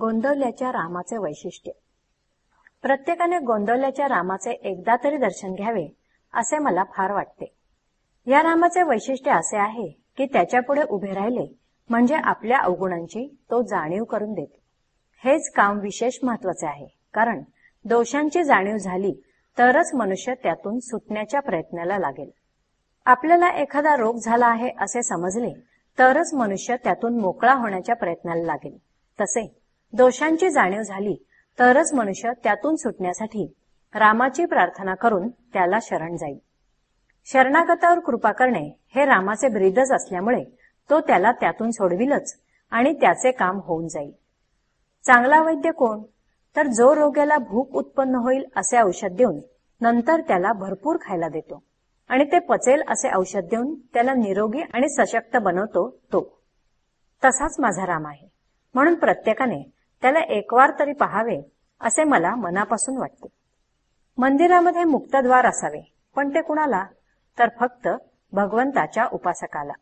गोंदवल्याच्या रामाचे वैशिष्ट्य. प्रत्येकाने गोंदवल्याच्या रामाचे एकदा तरी दर्शन घ्यावे असे मला फार वाटते. या रामाचे वैशिष्ट्य असे आहे की त्याच्यापुढे उभे राहिले म्हणजे आपल्या अवगुणांची तो जाणीव करून देतो. हेच काम विशेष महत्त्वाचे आहे कारण दोषांची जाणीव झाली तरच मनुष्य त्यातून सुटण्याच्या प्रयत्नाला लागेल. आपल्याला एखादा रोग झाला आहे असे समजले तरच मनुष्य त्यातून मोकळा होण्याच्या प्रयत्नाला लागेल. तसे दोषांची जाणीव झाली तरच मनुष्य त्यातून सुटण्यासाठी रामाची प्रार्थना करून त्याला शरण जाईल. शरणागतावर कृपा करणे हे रामाचे ब्रीदच असल्यामुळे तो त्याला त्यातून सोडविलच आणि त्याचे काम होऊन जाईल. चांगला वैद्य कोण? तर जो रोग्याला भूक उत्पन्न होईल असे औषध देऊन नंतर त्याला भरपूर खायला देतो आणि ते पचेल असे औषध देऊन त्याला निरोगी आणि सशक्त बनवतो तो. तसाच माझा राम आहे. म्हणून प्रत्येकाने त्याला एकवार तरी पहावे असे मला मनापासून वाटते. मंदिरामध्ये मुक्तद्वार असावे पण ते कुणाला? तर फक्त भगवंताच्या उपासकाला.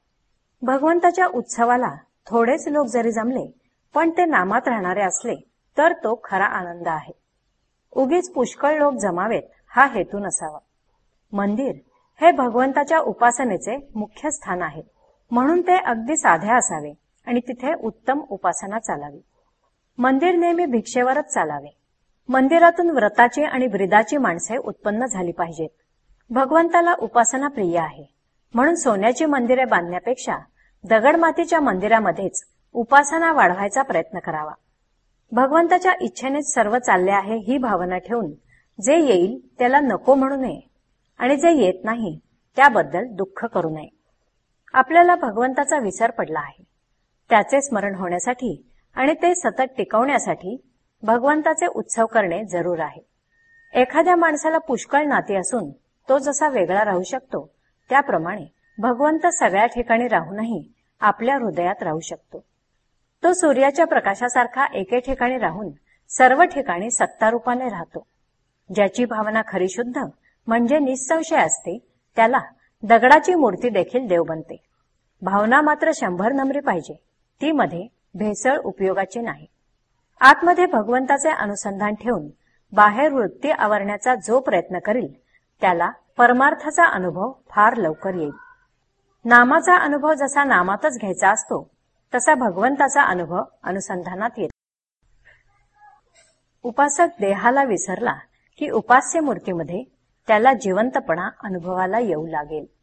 भगवंताच्या उत्सवाला थोडेच लोक जरी जमले पण ते नामात राहणारे असले तर तो खरा आनंद आहे. उगीच पुष्कळ लोक जमावेत हा हेतू नसावा. मंदिर हे भगवंताच्या उपासनेचे मुख्य स्थान आहे. म्हणून ते अगदी साधे असावे आणि तिथे उत्तम उपासना चालावी. मंदिर नेहमी भिक्षेवरच चालावे. मंदिरातून व्रताची आणि ब्रिदाची माणसे उत्पन्न झाली पाहिजेत. भगवंताला उपासना प्रिय आहे. म्हणून सोन्याची मंदिरे बांधण्यापेक्षा दगडमातीच्या मंदिरामध्येच उपासना वाढवायचा प्रयत्न करावा. भगवंताच्या इच्छेनेच सर्व चालले आहे ही भावना ठेवून जे येईल त्याला नको म्हणू नये आणि जे येत नाही त्याबद्दल दुःख करू नये. आपल्याला भगवंताचा विसर पडला आहे. त्याचे स्मरण होण्यासाठी आणि ते सतत टिकवण्यासाठी भगवंताचे उत्सव करणे जरूर आहे. एखाद्या माणसाला पुष्कळ नाते असून तो जसा वेगळा राहू शकतो त्याप्रमाणे भगवंत सगळ्या ठिकाणी राहूनही आपल्या हृदयात राहू शकतो. तो सूर्याच्या प्रकाशासारखा एके ठिकाणी राहून सर्व ठिकाणी सत्तारूपाने राहतो. ज्याची भावना खरी शुद्ध म्हणजे निसंशय असते त्याला दगडाची मूर्ती देखील देव बनते. भावना मात्र शंभर नंबरी पाहिजे. ती मध्ये भेसळ उपयोगाचे नाही. आतमध्ये भगवंताचे अनुसंधान ठेवून बाहेर वृत्ती आवरण्याचा जो प्रयत्न करील त्याला परमार्थाचा अनुभव फार लवकर येईल. नामाचा अनुभव जसा नामातच घ्यायचा असतो तसा भगवंताचा अनुभव अनुसंधानात येतो. उपासक देहाला विसरला की उपास्य मूर्तीमध्ये त्याला जिवंतपणा अनुभवाला येऊ लागेल.